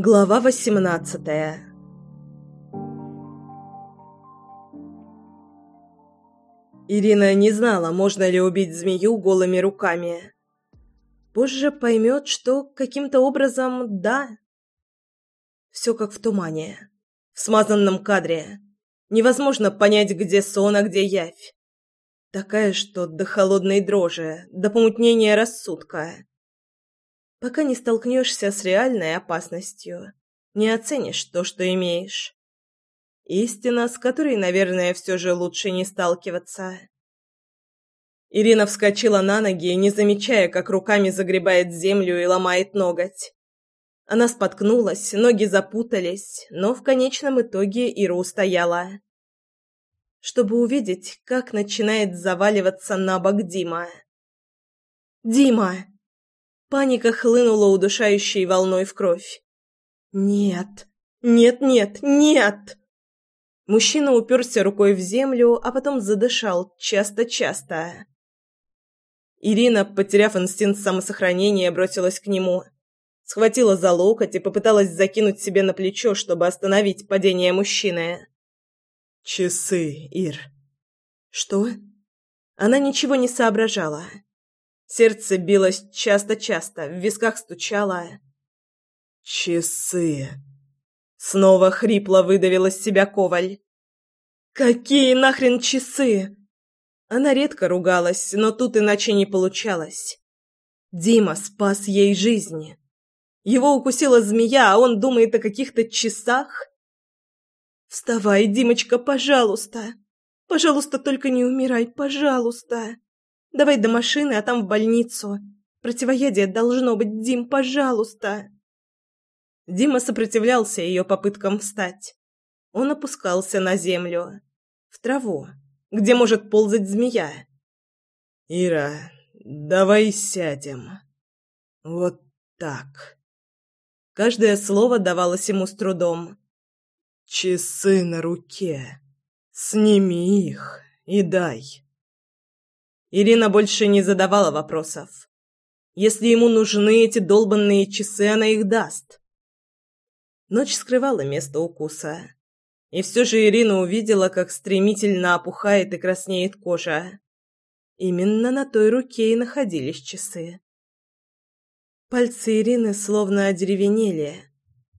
Глава восемнадцатая Ирина не знала, можно ли убить змею голыми руками. Позже поймет, что каким-то образом да. Все как в тумане, в смазанном кадре. Невозможно понять, где сон, а где явь. Такая, что до холодной дрожи, до помутнения рассудка. Пока не столкнешься с реальной опасностью, не оценишь то, что имеешь. Истина, с которой, наверное, все же лучше не сталкиваться. Ирина вскочила на ноги, не замечая, как руками загребает землю и ломает ноготь. Она споткнулась, ноги запутались, но в конечном итоге Ира устояла. Чтобы увидеть, как начинает заваливаться на бок Дима. «Дима!» Паника хлынула удушающей волной в кровь. «Нет! Нет, нет, нет!» Мужчина уперся рукой в землю, а потом задышал часто-часто. Ирина, потеряв инстинкт самосохранения, бросилась к нему. Схватила за локоть и попыталась закинуть себе на плечо, чтобы остановить падение мужчины. «Часы, Ир». «Что?» Она ничего не соображала. Сердце билось часто-часто, в висках стучало. «Часы!» Снова хрипло выдавил из себя Коваль. «Какие нахрен часы?» Она редко ругалась, но тут иначе не получалось. Дима спас ей жизни. Его укусила змея, а он думает о каких-то часах. «Вставай, Димочка, пожалуйста! Пожалуйста, только не умирай, пожалуйста!» Давай до машины, а там в больницу. Противоядие должно быть, Дим, пожалуйста. Дима сопротивлялся ее попыткам встать. Он опускался на землю, в траву, где может ползать змея. Ира, давай сядем. Вот так. Каждое слово давалось ему с трудом. Часы на руке. Сними их и дай. Ирина больше не задавала вопросов. Если ему нужны эти долбанные часы, она их даст. Ночь скрывала место укуса. И все же Ирина увидела, как стремительно опухает и краснеет кожа. Именно на той руке и находились часы. Пальцы Ирины словно одеревенели.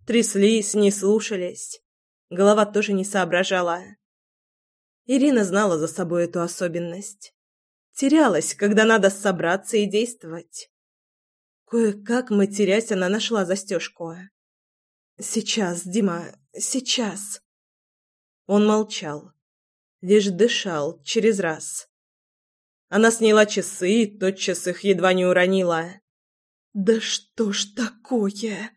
Тряслись, не слушались. Голова тоже не соображала. Ирина знала за собой эту особенность. Терялась, когда надо собраться и действовать. Кое-как, матерясь, она нашла застежку. «Сейчас, Дима, сейчас!» Он молчал, лишь дышал через раз. Она сняла часы и тотчас их едва не уронила. «Да что ж такое?»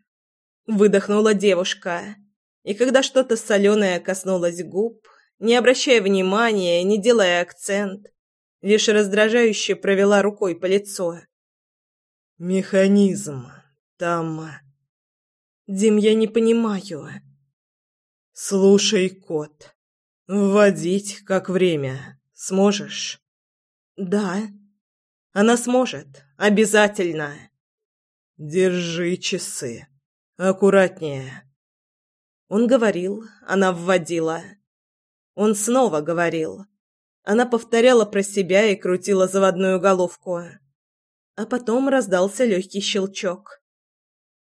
Выдохнула девушка. И когда что-то соленое коснулось губ, не обращая внимания, не делая акцент, лишь раздражающе провела рукой по лицу. «Механизм. Там...» «Дим, я не понимаю». «Слушай, кот. Вводить как время. Сможешь?» «Да». «Она сможет. Обязательно». «Держи часы. Аккуратнее». Он говорил, она вводила. Он снова говорил. Она повторяла про себя и крутила заводную головку. А потом раздался легкий щелчок.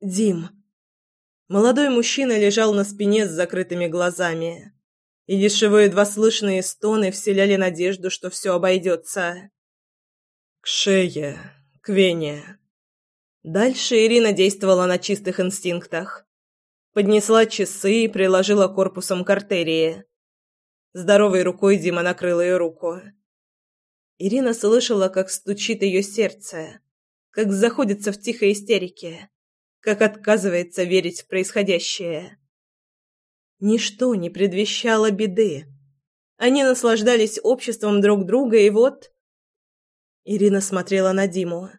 «Дим!» Молодой мужчина лежал на спине с закрытыми глазами. И дешевые едва слышные стоны вселяли надежду, что все обойдется. «К шее, к вене». Дальше Ирина действовала на чистых инстинктах. Поднесла часы и приложила корпусом к артерии. Здоровой рукой Дима накрыл ее руку. Ирина слышала, как стучит ее сердце, как заходится в тихой истерике, как отказывается верить в происходящее. Ничто не предвещало беды. Они наслаждались обществом друг друга, и вот... Ирина смотрела на Диму,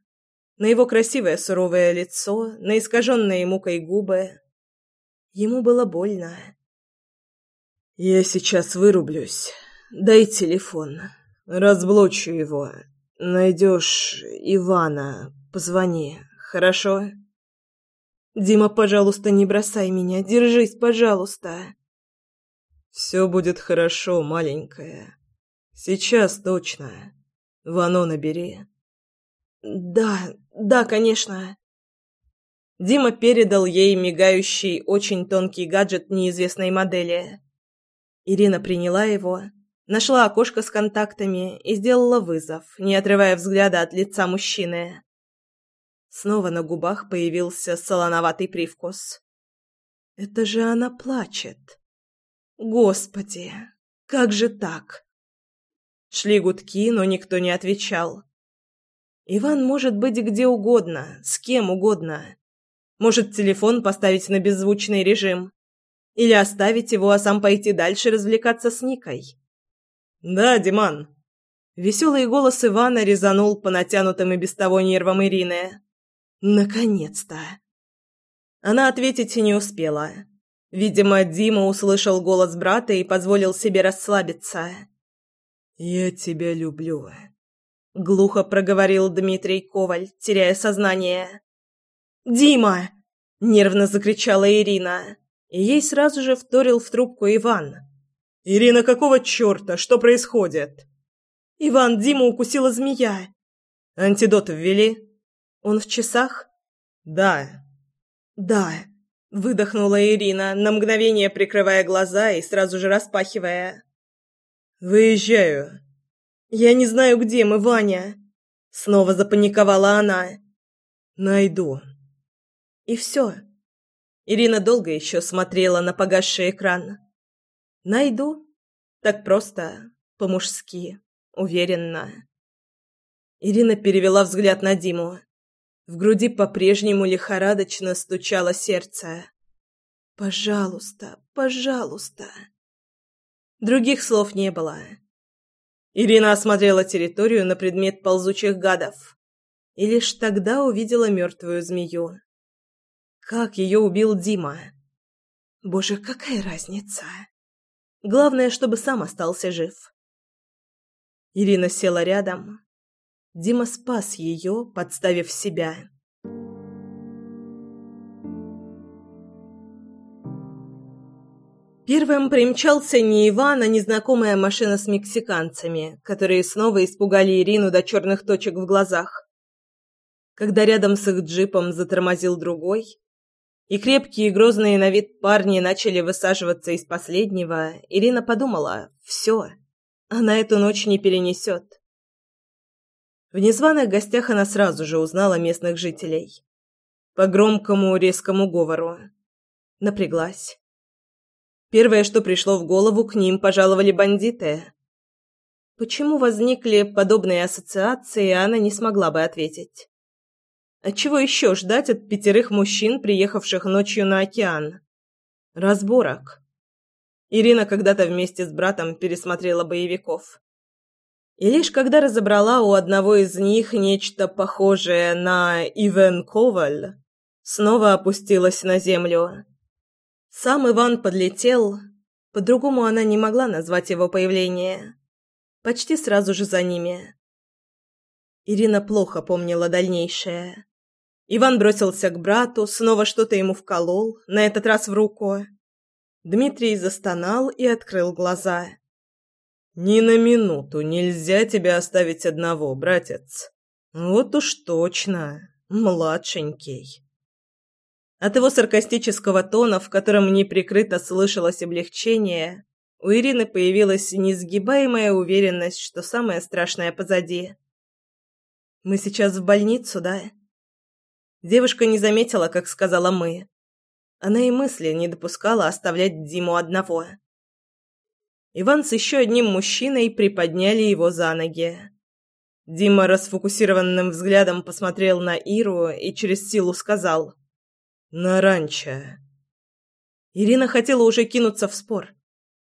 на его красивое суровое лицо, на искаженные мукой губы. Ему было больно. «Я сейчас вырублюсь. Дай телефон. Разблочу его. Найдешь Ивана, позвони, хорошо?» Дима, пожалуйста, не бросай меня. Держись, пожалуйста. Все будет хорошо, маленькая. Сейчас точно. Вано набери. Да, да, конечно. Дима передал ей мигающий, очень тонкий гаджет неизвестной модели. Ирина приняла его, нашла окошко с контактами и сделала вызов, не отрывая взгляда от лица мужчины. Снова на губах появился солоноватый привкус. Это же она плачет. Господи, как же так? Шли гудки, но никто не отвечал. Иван может быть где угодно, с кем угодно. Может, телефон поставить на беззвучный режим. Или оставить его, а сам пойти дальше развлекаться с Никой. «Да, Диман». Веселый голос Ивана резанул по натянутым и без того нервам Ирины. «Наконец-то!» Она ответить не успела. Видимо, Дима услышал голос брата и позволил себе расслабиться. «Я тебя люблю», — глухо проговорил Дмитрий Коваль, теряя сознание. «Дима!» — нервно закричала Ирина. И ей сразу же вторил в трубку Иван. «Ирина, какого черта? Что происходит?» «Иван, Диму укусила змея». «Антидот ввели?» «Он в часах?» «Да». «Да», — выдохнула Ирина, на мгновение прикрывая глаза и сразу же распахивая. «Выезжаю». «Я не знаю, где мы, Ваня». Снова запаниковала она. «Найду», и все. Ирина долго еще смотрела на погасший экран. Найду. Так просто, по-мужски, уверенно. Ирина перевела взгляд на Диму. В груди по-прежнему лихорадочно стучало сердце. «Пожалуйста, пожалуйста». Других слов не было. Ирина осмотрела территорию на предмет ползучих гадов и лишь тогда увидела мертвую змею. Как ее убил Дима? Боже, какая разница? Главное, чтобы сам остался жив. Ирина села рядом. Дима спас ее, подставив себя. Первым примчался не Иван, а незнакомая машина с мексиканцами, которые снова испугали Ирину до черных точек в глазах. Когда рядом с их джипом затормозил другой, и крепкие и грозные на вид парни начали высаживаться из последнего, Ирина подумала «все, она эту ночь не перенесет». В незваных гостях она сразу же узнала местных жителей. По громкому резкому говору. Напряглась. Первое, что пришло в голову, к ним пожаловали бандиты. Почему возникли подобные ассоциации, она не смогла бы ответить. А чего еще ждать от пятерых мужчин, приехавших ночью на океан? Разборок. Ирина когда-то вместе с братом пересмотрела боевиков. И лишь когда разобрала у одного из них нечто похожее на Ивен Коваль, снова опустилась на землю. Сам Иван подлетел, по-другому она не могла назвать его появление. Почти сразу же за ними. Ирина плохо помнила дальнейшее. Иван бросился к брату, снова что-то ему вколол, на этот раз в руку. Дмитрий застонал и открыл глаза. «Ни на минуту нельзя тебя оставить одного, братец. Вот уж точно, младшенький». От его саркастического тона, в котором неприкрыто слышалось облегчение, у Ирины появилась несгибаемая уверенность, что самое страшное позади. «Мы сейчас в больницу, да?» Девушка не заметила, как сказала «мы». Она и мысли не допускала оставлять Диму одного. Иван с еще одним мужчиной приподняли его за ноги. Дима расфокусированным взглядом посмотрел на Иру и через силу сказал «На ранчо». Ирина хотела уже кинуться в спор.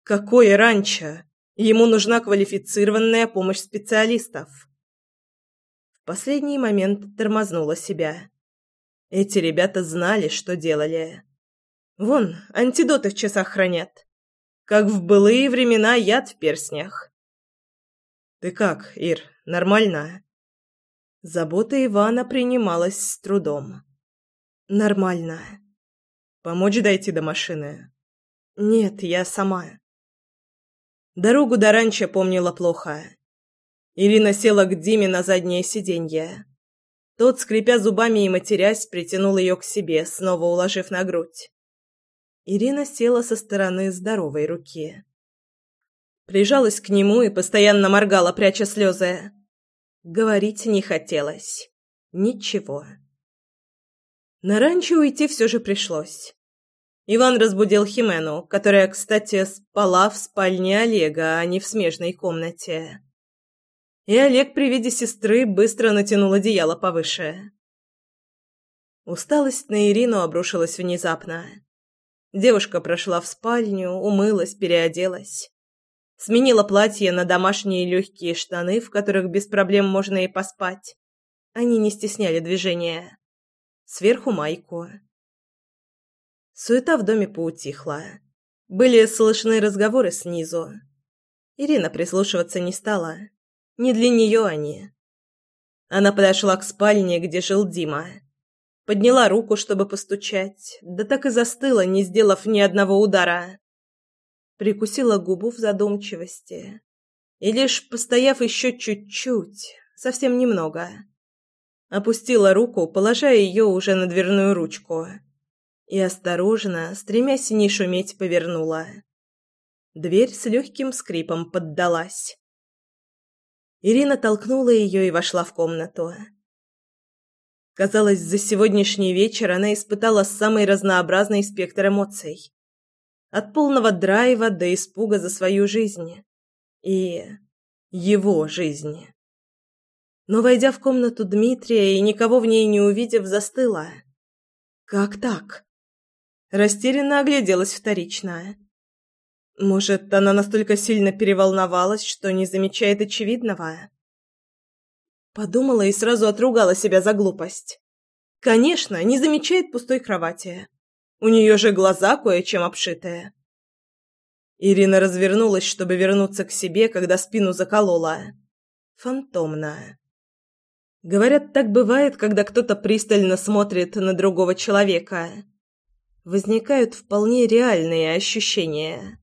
«Какое ранчо? Ему нужна квалифицированная помощь специалистов». В последний момент тормознула себя. Эти ребята знали, что делали. Вон, антидоты в часах хранят. Как в былые времена яд в перстнях. «Ты как, Ир, нормально?» Забота Ивана принималась с трудом. Нормально. Помочь дойти до машины? Нет, я сама. Дорогу до ранчо помнила плохо. Ирина села к Диме на заднее сиденье. Тот, скрипя зубами и матерясь, притянул ее к себе, снова уложив на грудь. Ирина села со стороны здоровой руки. Прижалась к нему и постоянно моргала, пряча слезы. Говорить не хотелось. Ничего. На ранчо уйти все же пришлось. Иван разбудил Химену, которая, кстати, спала в спальне Олега, а не в смежной комнате. И Олег при виде сестры быстро натянул одеяло повыше. Усталость на Ирину обрушилась внезапно. Девушка прошла в спальню, умылась, переоделась. Сменила платье на домашние легкие штаны, в которых без проблем можно и поспать. Они не стесняли движения. Сверху майку. Суета в доме поутихла. Были слышны разговоры снизу. Ирина прислушиваться не стала. Не для нее они. Она подошла к спальне, где жил Дима. Подняла руку, чтобы постучать, да так и застыла, не сделав ни одного удара прикусила губу в задумчивости и лишь постояв еще чуть-чуть, совсем немного, опустила руку, положа ее уже на дверную ручку, и осторожно, стремясь не шуметь, повернула. Дверь с легким скрипом поддалась. Ирина толкнула ее и вошла в комнату. Казалось, за сегодняшний вечер она испытала самый разнообразный спектр эмоций. От полного драйва до испуга за свою жизнь. И его жизнь. Но, войдя в комнату Дмитрия и никого в ней не увидев, застыла. Как так? Растерянно огляделась вторично. Может, она настолько сильно переволновалась, что не замечает очевидного? Подумала и сразу отругала себя за глупость. Конечно, не замечает пустой кровати. У нее же глаза кое-чем обшитые. Ирина развернулась, чтобы вернуться к себе, когда спину заколола. Фантомно. Говорят, так бывает, когда кто-то пристально смотрит на другого человека. Возникают вполне реальные ощущения.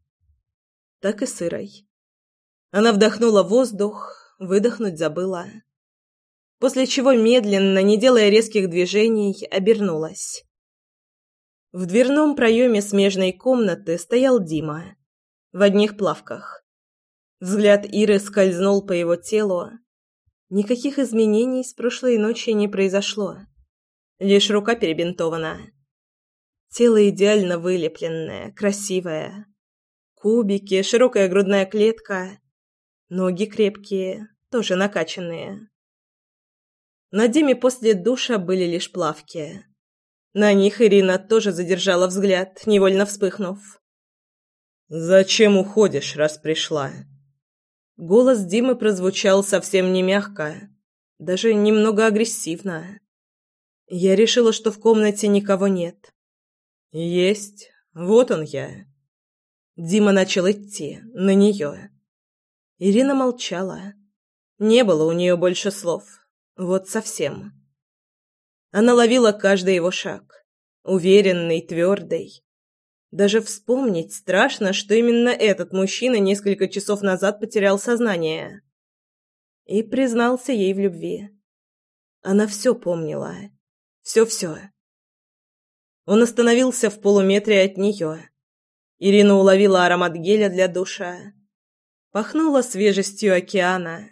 Так и сырой. Она вдохнула воздух, выдохнуть забыла. После чего медленно, не делая резких движений, обернулась. В дверном проеме смежной комнаты стоял Дима. В одних плавках. Взгляд Иры скользнул по его телу. Никаких изменений с прошлой ночи не произошло. Лишь рука перебинтована. Тело идеально вылепленное, красивое. Кубики, широкая грудная клетка. Ноги крепкие, тоже накачанные. На Диме после душа были лишь плавки. На них Ирина тоже задержала взгляд, невольно вспыхнув. «Зачем уходишь, раз пришла?» Голос Димы прозвучал совсем не мягко, даже немного агрессивно. Я решила, что в комнате никого нет. «Есть. Вот он я». Дима начал идти, на нее. Ирина молчала. Не было у нее больше слов. Вот совсем. Она ловила каждый его шаг. Уверенный, твердый. Даже вспомнить страшно, что именно этот мужчина несколько часов назад потерял сознание. И признался ей в любви. Она все помнила. Все-все. Он остановился в полуметре от нее. Ирина уловила аромат геля для душа. Пахнула свежестью океана.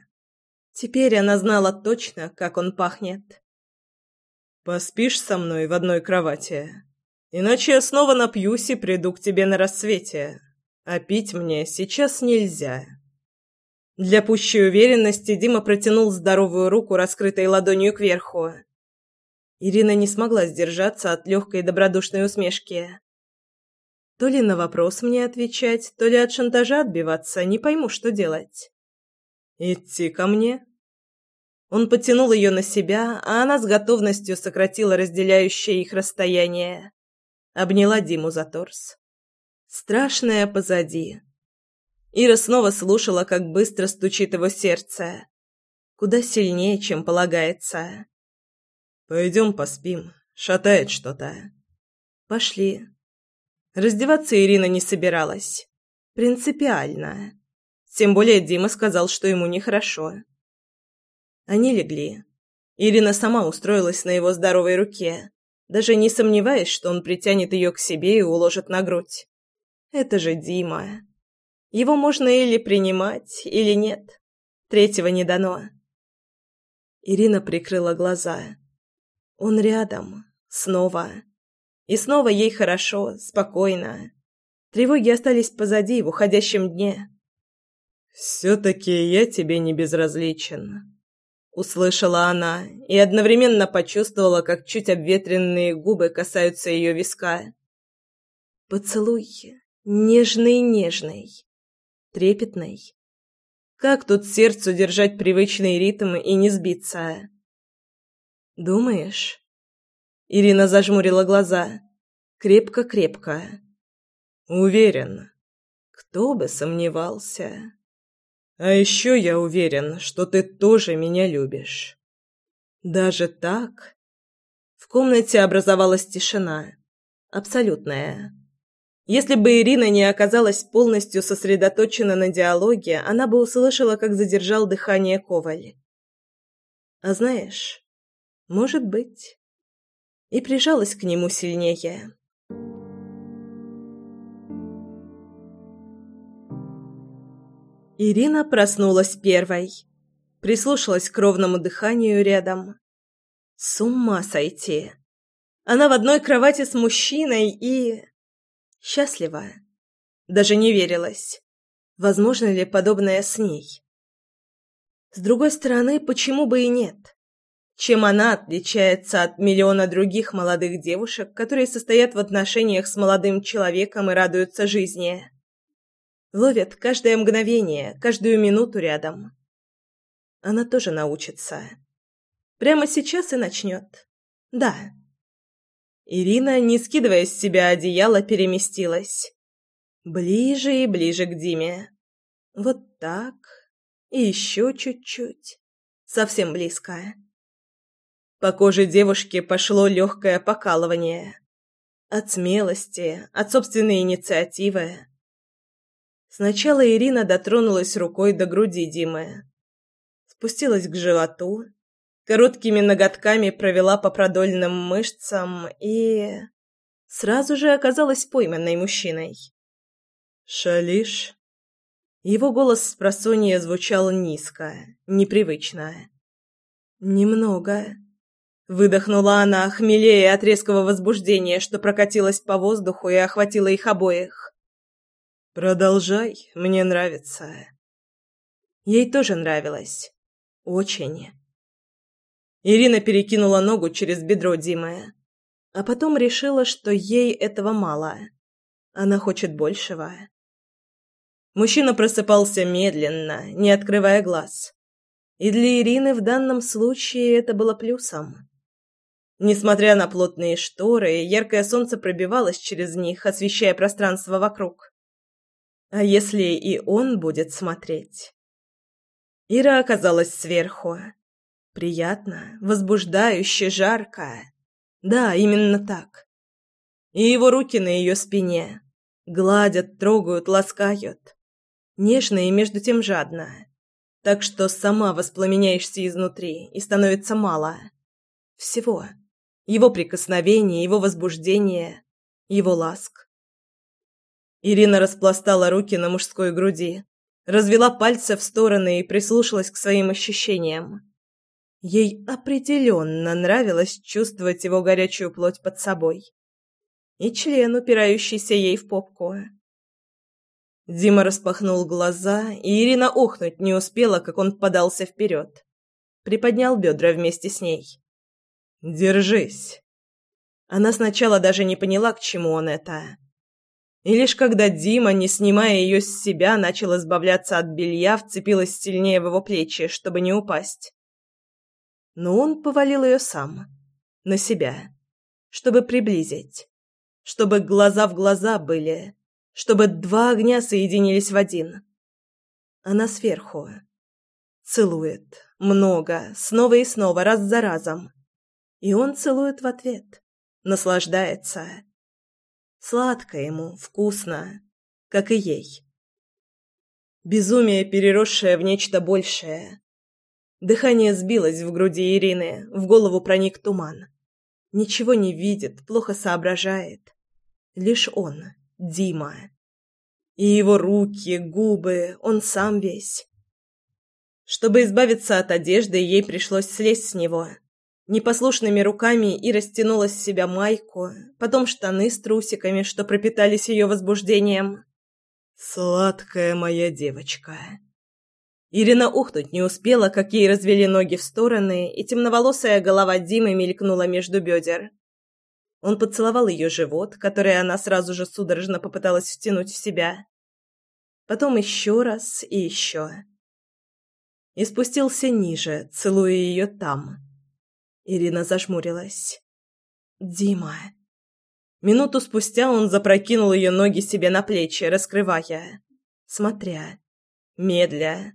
Теперь она знала точно, как он пахнет. Поспишь со мной в одной кровати? Иначе я снова напьюсь и приду к тебе на рассвете. А пить мне сейчас нельзя». Для пущей уверенности Дима протянул здоровую руку, раскрытой ладонью кверху. Ирина не смогла сдержаться от легкой добродушной усмешки. То ли на вопрос мне отвечать, то ли от шантажа отбиваться, не пойму, что делать. «Идти ко мне?» Он потянул ее на себя, а она с готовностью сократила разделяющее их расстояние. Обняла Диму за торс. Страшное позади. Ира снова слушала, как быстро стучит его сердце. Куда сильнее, чем полагается. «Пойдем поспим. Шатает что-то. Пошли. Раздеваться Ирина не собиралась. Принципиально. Тем более Дима сказал, что ему нехорошо. Они легли. Ирина сама устроилась на его здоровой руке, даже не сомневаясь, что он притянет ее к себе и уложит на грудь. Это же Дима. Его можно или принимать, или нет. Третьего не дано. Ирина прикрыла глаза. Он рядом. Снова. И снова ей хорошо, спокойно. Тревоги остались позади в уходящем дне. «Все-таки я тебе не безразличен», — услышала она и одновременно почувствовала, как чуть обветренные губы касаются ее виска. «Поцелуй нежный-нежный, трепетный. Как тут сердцу держать привычный ритм и не сбиться?» «Думаешь?» Ирина зажмурила глаза. Крепко-крепко. «Уверен. Кто бы сомневался?» А еще я уверен, что ты тоже меня любишь. Даже так? В комнате образовалась тишина. Абсолютная. Если бы Ирина не оказалась полностью сосредоточена на диалоге, она бы услышала, как задержал дыхание Коваль. А знаешь, может быть. И прижалась к нему сильнее. Ирина проснулась первой. Прислушалась к ровному дыханию рядом. С ума сойти. Она в одной кровати с мужчиной и... Счастлива. Даже не верилась. Возможно ли подобное с ней? С другой стороны, почему бы и нет? Чем она отличается от миллиона других молодых девушек, которые состоят в отношениях с молодым человеком и радуются жизни? Ловят каждое мгновение, каждую минуту рядом. Она тоже научится. Прямо сейчас и начнет. Да. Ирина, не скидывая с себя одеяло, переместилась. Ближе и ближе к Диме. Вот так. И еще чуть-чуть. Совсем близко. По коже девушки пошло легкое покалывание. От смелости, от собственной инициативы. Сначала Ирина дотронулась рукой до груди Димы. Спустилась к животу, короткими ноготками провела по продольным мышцам и... Сразу же оказалась пойманной мужчиной. «Шалиш?» Его голос с просонья звучал низко, непривычно. «Немного». Выдохнула она, хмелея от резкого возбуждения, что прокатилось по воздуху и охватило их обоих. Продолжай, мне нравится. Ей тоже нравилось. Очень. Ирина перекинула ногу через бедро Димы, а потом решила, что ей этого мало. Она хочет большего. Мужчина просыпался медленно, не открывая глаз. И для Ирины в данном случае это было плюсом. Несмотря на плотные шторы, яркое солнце пробивалось через них, освещая пространство вокруг. А если и он будет смотреть? Ира оказалась сверху. Приятно, возбуждающе, жарко. Да, именно так. И его руки на ее спине. Гладят, трогают, ласкают. Нежно и между тем жадно. Так что сама воспламеняешься изнутри, и становится мало. Всего. Его прикосновение, его возбуждение, его ласк. Ирина распластала руки на мужской груди, развела пальцы в стороны и прислушалась к своим ощущениям. Ей определенно нравилось чувствовать его горячую плоть под собой. И член, упирающийся ей в попку. Дима распахнул глаза, и Ирина охнуть не успела, как он подался вперед. Приподнял бедра вместе с ней. «Держись». Она сначала даже не поняла, к чему он это. И лишь когда Дима, не снимая ее с себя, начал избавляться от белья, вцепилась сильнее в его плечи, чтобы не упасть. Но он повалил ее сам. На себя. Чтобы приблизить. Чтобы глаза в глаза были. Чтобы два огня соединились в один. Она сверху. Целует. Много. Снова и снова, раз за разом. И он целует в ответ. наслаждается. Сладко ему, вкусно, как и ей. Безумие, переросшее в нечто большее. Дыхание сбилось в груди Ирины, в голову проник туман. Ничего не видит, плохо соображает. Лишь он, Дима. И его руки, губы, он сам весь. Чтобы избавиться от одежды, ей пришлось слезть с него. Непослушными руками и растянула с себя майку, потом штаны с трусиками, что пропитались ее возбуждением. «Сладкая моя девочка!» Ирина ухнуть не успела, как ей развели ноги в стороны, и темноволосая голова Димы мелькнула между бедер. Он поцеловал ее живот, который она сразу же судорожно попыталась втянуть в себя. Потом еще раз и еще. И спустился ниже, целуя ее там. Ирина зажмурилась. «Дима!» Минуту спустя он запрокинул ее ноги себе на плечи, раскрывая, смотря, медля.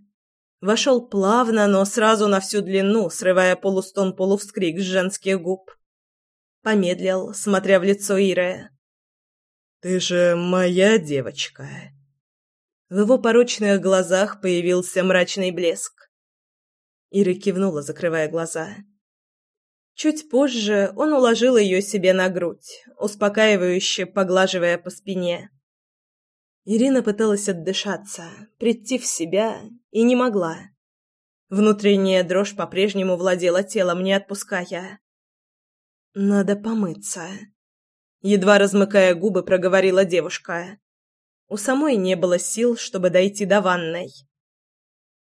Вошел плавно, но сразу на всю длину, срывая полустон-полувскрик с женских губ. Помедлил, смотря в лицо Иры. «Ты же моя девочка!» В его порочных глазах появился мрачный блеск. Ира кивнула, закрывая глаза. Чуть позже он уложил ее себе на грудь, успокаивающе поглаживая по спине. Ирина пыталась отдышаться, прийти в себя, и не могла. Внутренняя дрожь по-прежнему владела телом, не отпуская. «Надо помыться», — едва размыкая губы, проговорила девушка. У самой не было сил, чтобы дойти до ванной.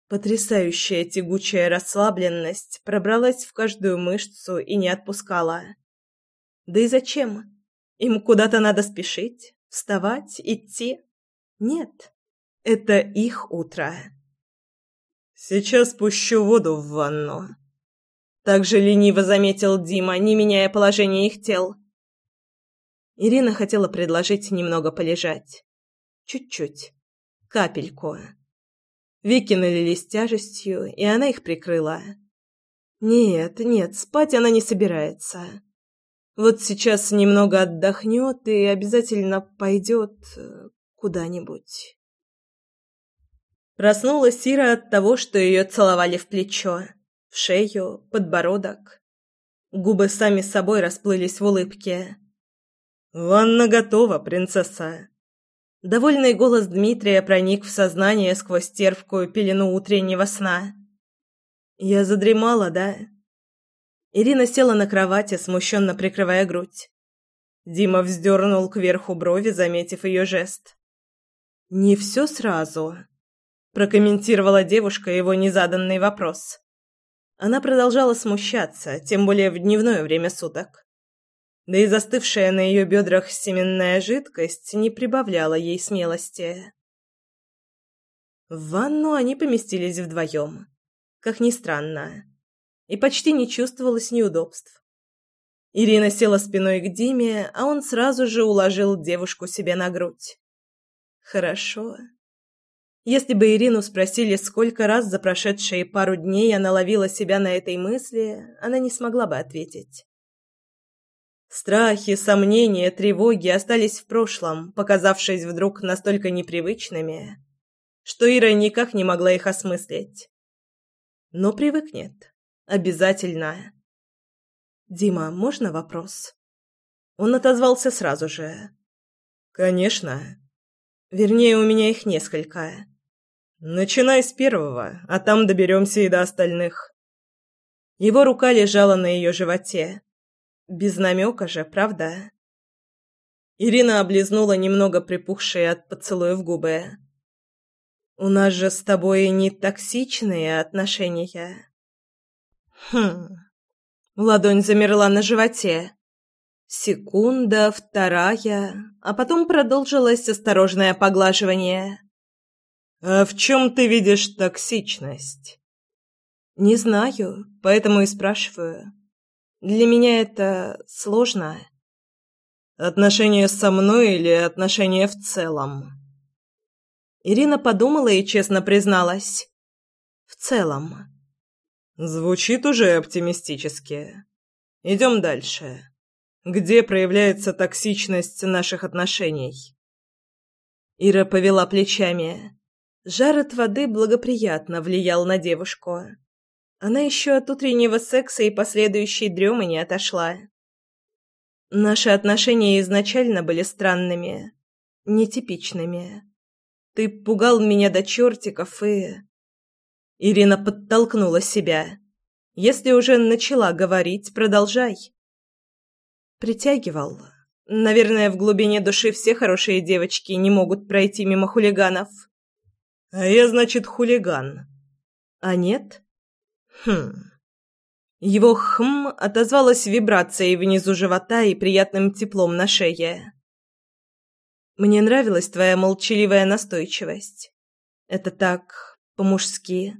Потрясающая тягучая расслабленность пробралась в каждую мышцу и не отпускала. Да и зачем? Им куда-то надо спешить, вставать, идти? Нет, это их утро. Сейчас пущу воду в ванну. Так же лениво заметил Дима, не меняя положение их тел. Ирина хотела предложить немного полежать. Чуть-чуть. Капельку. Веки налились тяжестью, и она их прикрыла. Нет, нет, спать она не собирается. Вот сейчас немного отдохнет и обязательно пойдет э, куда-нибудь. Проснулась Сира от того, что ее целовали в плечо, в шею, подбородок. Губы сами собой расплылись в улыбке. «Ванна готова, принцесса!» Довольный голос Дмитрия проник в сознание сквозь тервкую пелену утреннего сна. «Я задремала, да?» Ирина села на кровати, смущенно прикрывая грудь. Дима вздернул кверху брови, заметив ее жест. «Не все сразу», — прокомментировала девушка его незаданный вопрос. Она продолжала смущаться, тем более в дневное время суток да и застывшая на ее бедрах семенная жидкость не прибавляла ей смелости. В ванну они поместились вдвоем, как ни странно, и почти не чувствовалось неудобств. Ирина села спиной к Диме, а он сразу же уложил девушку себе на грудь. Хорошо. Если бы Ирину спросили, сколько раз за прошедшие пару дней она ловила себя на этой мысли, она не смогла бы ответить. Страхи, сомнения, тревоги остались в прошлом, показавшись вдруг настолько непривычными, что Ира никак не могла их осмыслить. Но привыкнет. Обязательно. «Дима, можно вопрос?» Он отозвался сразу же. «Конечно. Вернее, у меня их несколько. Начинай с первого, а там доберемся и до остальных». Его рука лежала на ее животе, без намека же, правда? Ирина облизнула немного припухшие от поцелуев губы. «У нас же с тобой не токсичные отношения». «Хм...» Ладонь замерла на животе. Секунда, вторая, а потом продолжилось осторожное поглаживание. «А в чем ты видишь токсичность?» «Не знаю, поэтому и спрашиваю». Для меня это сложно. Отношения со мной или отношения в целом? Ирина подумала и честно призналась. В целом. Звучит уже оптимистически. Идем дальше. Где проявляется токсичность наших отношений?» Ира повела плечами. Жар от воды благоприятно влиял на девушку. Она еще от утреннего секса и последующей дремы не отошла. Наши отношения изначально были странными, нетипичными. Ты пугал меня до чертиков и... Ирина подтолкнула себя. Если уже начала говорить, продолжай. Притягивал. Наверное, в глубине души все хорошие девочки не могут пройти мимо хулиганов. А я, значит, хулиган. А нет? Хм. Его «хм» отозвалось вибрацией внизу живота и приятным теплом на шее. «Мне нравилась твоя молчаливая настойчивость. Это так по-мужски,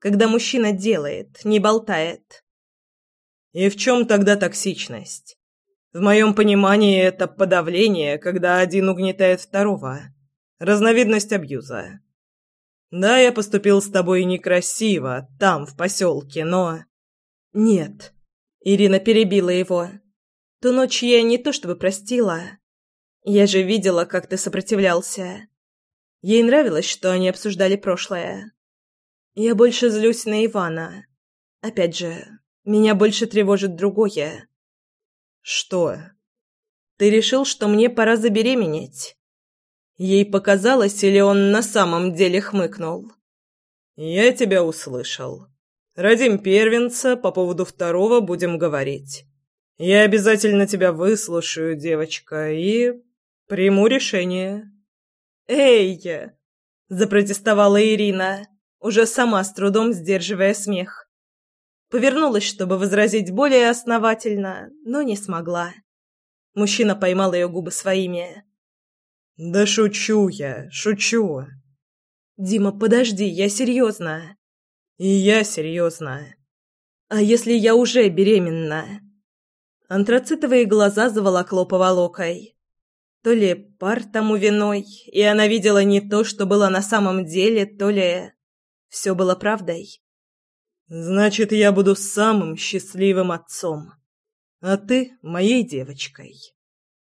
когда мужчина делает, не болтает». «И в чем тогда токсичность? В моем понимании это подавление, когда один угнетает второго. Разновидность абьюза. Да, я поступил с тобой некрасиво, там, в поселке, но...» «Нет». Ирина перебила его. «Ту ночь я не то чтобы простила. Я же видела, как ты сопротивлялся. Ей нравилось, что они обсуждали прошлое. Я больше злюсь на Ивана. Опять же, меня больше тревожит другое». «Что?» «Ты решил, что мне пора забеременеть?» Ей показалось, или он на самом деле хмыкнул. «Я тебя услышал. Родим первенца, по поводу второго будем говорить. Я обязательно тебя выслушаю, девочка, и приму решение». «Эй!» – запротестовала Ирина, уже сама с трудом сдерживая смех. Повернулась, чтобы возразить более основательно, но не смогла. Мужчина поймал ее губы своими. «Да шучу я, шучу!» «Дима, подожди, я серьезно!» «И я серьезно!» «А если я уже беременна?» Антрацитовые глаза заволокло поволокой. То ли пар тому виной, и она видела не то, что было на самом деле, то ли... Все было правдой. «Значит, я буду самым счастливым отцом, а ты — моей девочкой».